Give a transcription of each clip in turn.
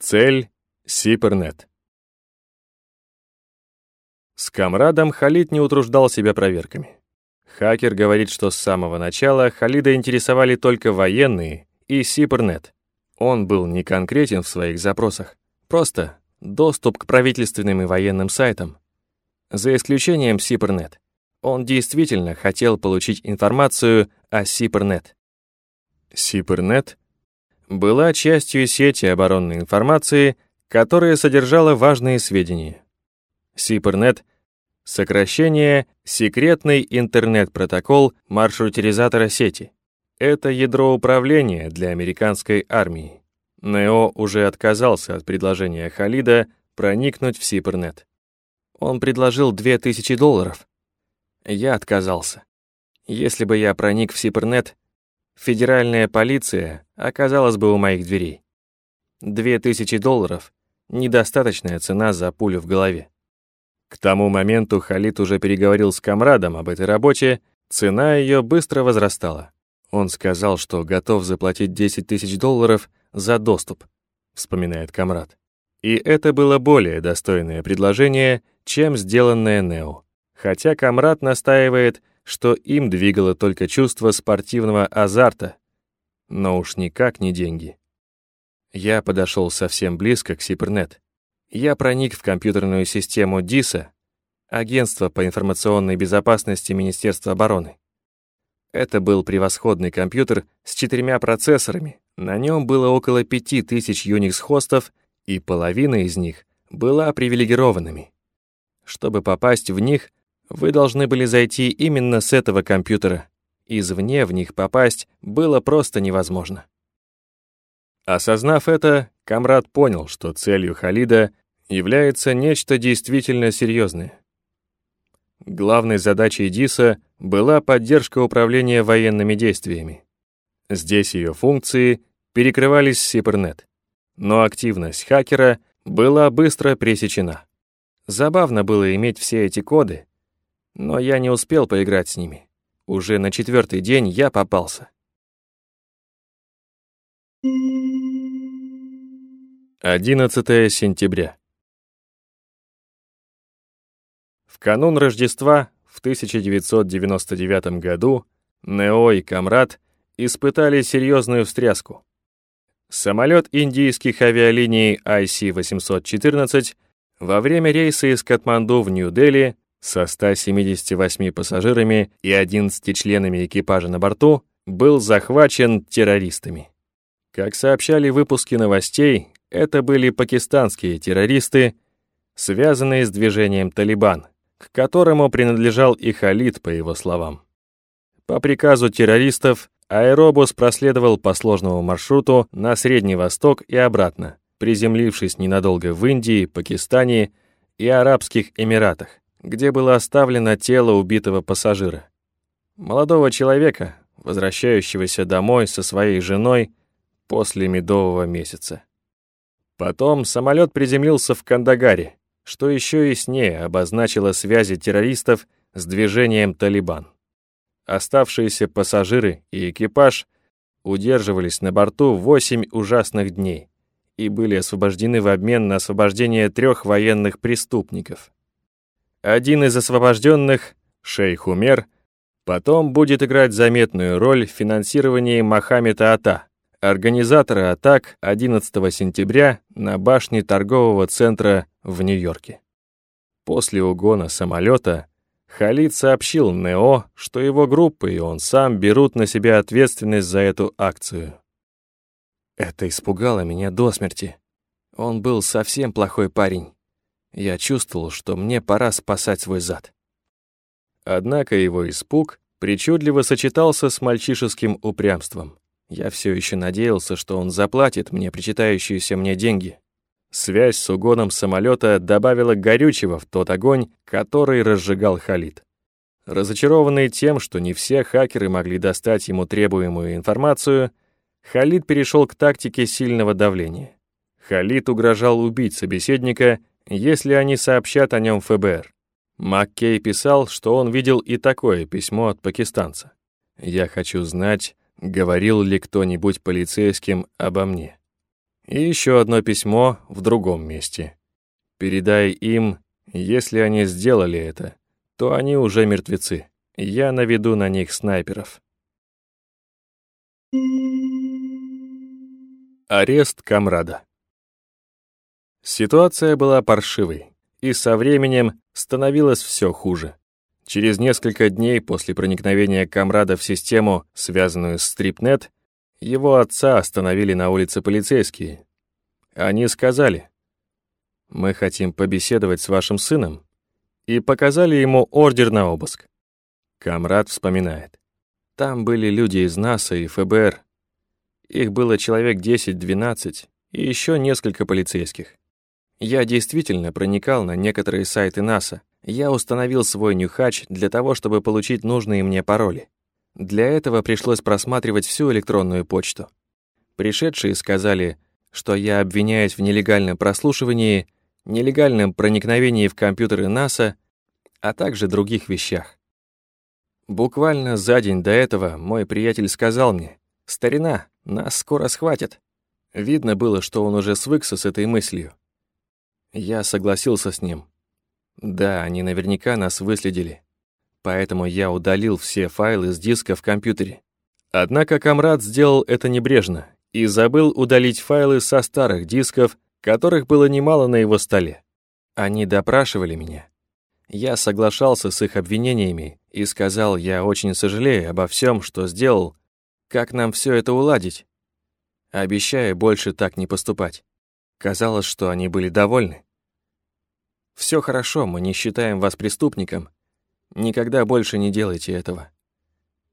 Цель — Сипернет. С комрадом Халид не утруждал себя проверками. Хакер говорит, что с самого начала Халида интересовали только военные и Сипернет. Он был не конкретен в своих запросах, просто доступ к правительственным и военным сайтам. За исключением Сипернет. Он действительно хотел получить информацию о Сипернет. Сипернет была частью сети оборонной информации, которая содержала важные сведения. Сипернет — сокращение «Секретный интернет-протокол маршрутизатора сети». Это ядро управления для американской армии. Нео уже отказался от предложения Халида проникнуть в Сипернет. Он предложил 2000 долларов. Я отказался. Если бы я проник в Сипернет, федеральная полиция оказалась бы у моих дверей. 2000 долларов — недостаточная цена за пулю в голове. К тому моменту Халид уже переговорил с комрадом об этой работе, цена ее быстро возрастала. Он сказал, что готов заплатить 10 тысяч долларов за доступ, вспоминает комрад. И это было более достойное предложение, чем сделанное Нео. Хотя комрад настаивает, что им двигало только чувство спортивного азарта, но уж никак не деньги. Я подошел совсем близко к Сипернет. Я проник в компьютерную систему ДИСа, Агентство по информационной безопасности Министерства обороны. Это был превосходный компьютер с четырьмя процессорами. На нем было около 5000 Unix-хостов, и половина из них была привилегированными. Чтобы попасть в них, вы должны были зайти именно с этого компьютера. Извне в них попасть было просто невозможно. Осознав это, Камрад понял, что целью Халида является нечто действительно серьезное. Главной задачей ДИСа была поддержка управления военными действиями. Здесь ее функции перекрывались с Сипернет, но активность хакера была быстро пресечена. Забавно было иметь все эти коды, но я не успел поиграть с ними. Уже на четвертый день я попался. 11 сентября. В канун Рождества в 1999 году Нео и Камрад испытали серьезную встряску. Самолет индийских авиалиний IC-814 во время рейса из Катманду в Нью-Дели со 178 пассажирами и 11 членами экипажа на борту был захвачен террористами. Как сообщали выпуски новостей, это были пакистанские террористы, связанные с движением «Талибан», к которому принадлежал и Халид, по его словам. По приказу террористов аэробус проследовал по сложному маршруту на Средний Восток и обратно, приземлившись ненадолго в Индии, Пакистане и Арабских Эмиратах, где было оставлено тело убитого пассажира. Молодого человека, возвращающегося домой со своей женой после медового месяца. Потом самолет приземлился в Кандагаре, что еще яснее обозначило связи террористов с движением «Талибан». Оставшиеся пассажиры и экипаж удерживались на борту 8 ужасных дней и были освобождены в обмен на освобождение трех военных преступников. Один из освобожденных, шейх Умер, потом будет играть заметную роль в финансировании Мохаммеда Ата, организатора атак 11 сентября на башне торгового центра в Нью-Йорке. После угона самолета Халид сообщил Нео, что его группа и он сам берут на себя ответственность за эту акцию. Это испугало меня до смерти. Он был совсем плохой парень. Я чувствовал, что мне пора спасать свой зад. Однако его испуг причудливо сочетался с мальчишеским упрямством. Я все еще надеялся, что он заплатит мне причитающиеся мне деньги. Связь с угоном самолета добавила горючего в тот огонь, который разжигал Халид. Разочарованный тем, что не все хакеры могли достать ему требуемую информацию, Халид перешел к тактике сильного давления. Халид угрожал убить собеседника, если они сообщат о нем ФБР. Маккей писал, что он видел и такое письмо от пакистанца. «Я хочу знать, говорил ли кто-нибудь полицейским обо мне. И еще одно письмо в другом месте. Передай им, если они сделали это, то они уже мертвецы. Я наведу на них снайперов. Арест Камрада. Ситуация была паршивой, и со временем становилось все хуже. Через несколько дней после проникновения Камрада в систему, связанную с Стрипнет, его отца остановили на улице полицейские. Они сказали, «Мы хотим побеседовать с вашим сыном», и показали ему ордер на обыск. Камрад вспоминает. Там были люди из НАСА и ФБР. Их было человек 10-12 и еще несколько полицейских. Я действительно проникал на некоторые сайты НАСА, я установил свой нюхач для того, чтобы получить нужные мне пароли. Для этого пришлось просматривать всю электронную почту. Пришедшие сказали, что я обвиняюсь в нелегальном прослушивании, нелегальном проникновении в компьютеры НАСА, а также других вещах. Буквально за день до этого мой приятель сказал мне, «Старина, нас скоро схватят». Видно было, что он уже свыкся с этой мыслью. Я согласился с ним. Да, они наверняка нас выследили. Поэтому я удалил все файлы с диска в компьютере. Однако Камрад сделал это небрежно и забыл удалить файлы со старых дисков, которых было немало на его столе. Они допрашивали меня. Я соглашался с их обвинениями и сказал, я очень сожалею обо всем, что сделал, как нам все это уладить. Обещаю больше так не поступать. Казалось, что они были довольны. Все хорошо, мы не считаем вас преступником. Никогда больше не делайте этого.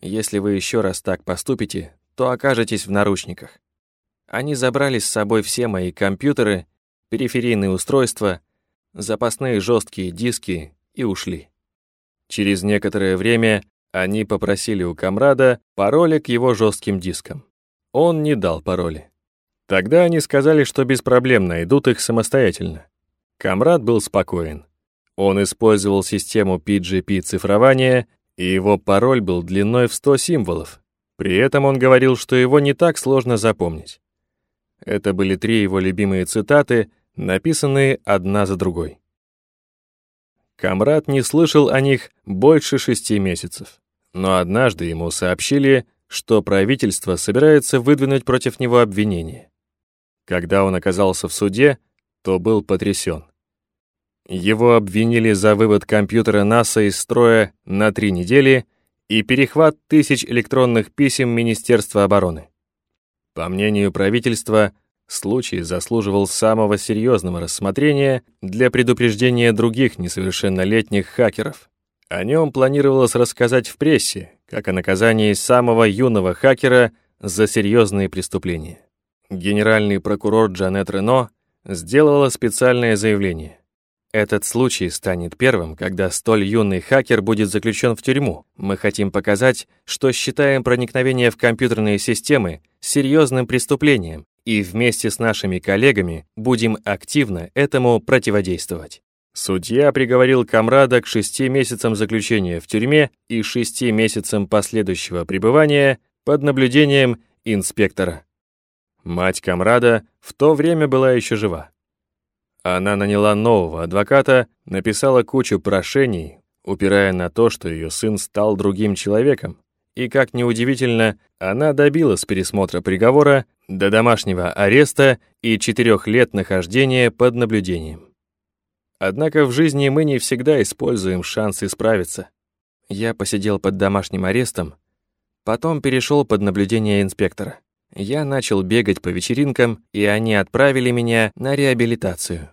Если вы еще раз так поступите, то окажетесь в наручниках. Они забрали с собой все мои компьютеры, периферийные устройства, запасные жесткие диски и ушли. Через некоторое время они попросили у комрада пароли к его жестким дискам. Он не дал пароли. Тогда они сказали, что без проблем найдут их самостоятельно. Камрад был спокоен. Он использовал систему PGP-цифрования, и его пароль был длиной в 100 символов. При этом он говорил, что его не так сложно запомнить. Это были три его любимые цитаты, написанные одна за другой. Камрад не слышал о них больше шести месяцев. Но однажды ему сообщили, что правительство собирается выдвинуть против него обвинение. Когда он оказался в суде, то был потрясен. Его обвинили за вывод компьютера НАСА из строя на три недели и перехват тысяч электронных писем Министерства обороны. По мнению правительства, случай заслуживал самого серьезного рассмотрения для предупреждения других несовершеннолетних хакеров. О нем планировалось рассказать в прессе, как о наказании самого юного хакера за серьезные преступления. Генеральный прокурор Джанет Рено сделала специальное заявление. Этот случай станет первым, когда столь юный хакер будет заключен в тюрьму. Мы хотим показать, что считаем проникновение в компьютерные системы серьезным преступлением и вместе с нашими коллегами будем активно этому противодействовать. Судья приговорил Камрада к шести месяцам заключения в тюрьме и шести месяцам последующего пребывания под наблюдением инспектора. Мать Камрада в то время была еще жива. Она наняла нового адвоката, написала кучу прошений, упирая на то, что ее сын стал другим человеком. И, как неудивительно, она добилась пересмотра приговора до домашнего ареста и четырех лет нахождения под наблюдением. Однако в жизни мы не всегда используем шанс исправиться. Я посидел под домашним арестом, потом перешел под наблюдение инспектора. Я начал бегать по вечеринкам, и они отправили меня на реабилитацию.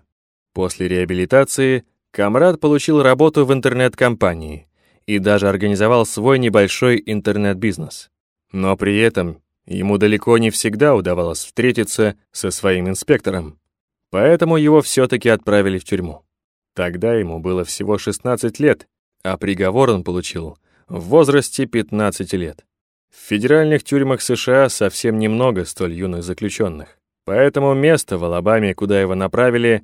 После реабилитации Камрад получил работу в интернет-компании и даже организовал свой небольшой интернет-бизнес. Но при этом ему далеко не всегда удавалось встретиться со своим инспектором, поэтому его все-таки отправили в тюрьму. Тогда ему было всего 16 лет, а приговор он получил в возрасте 15 лет. В федеральных тюрьмах США совсем немного столь юных заключенных, поэтому место в Алабаме, куда его направили,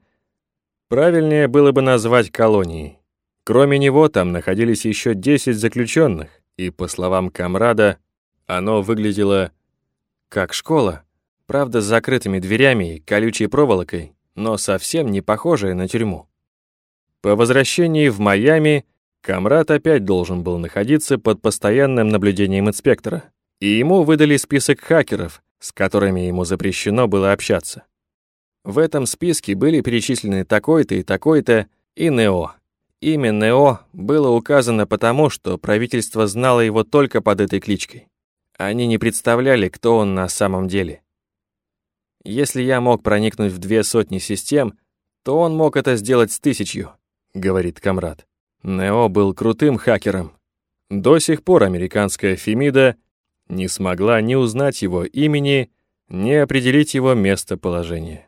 правильнее было бы назвать колонией. Кроме него там находились еще 10 заключенных, и, по словам Камрада, Оно выглядело как школа, правда с закрытыми дверями и колючей проволокой, но совсем не похожее на тюрьму. По возвращении в Майами Камрад опять должен был находиться под постоянным наблюдением инспектора, и ему выдали список хакеров, с которыми ему запрещено было общаться. В этом списке были перечислены такой-то и такой-то и Нео. Имя Нео было указано потому, что правительство знало его только под этой кличкой. Они не представляли, кто он на самом деле. Если я мог проникнуть в две сотни систем, то он мог это сделать с тысячью, говорит Камрад. Нео был крутым хакером. До сих пор американская Фемида не смогла ни узнать его имени, ни определить его местоположение.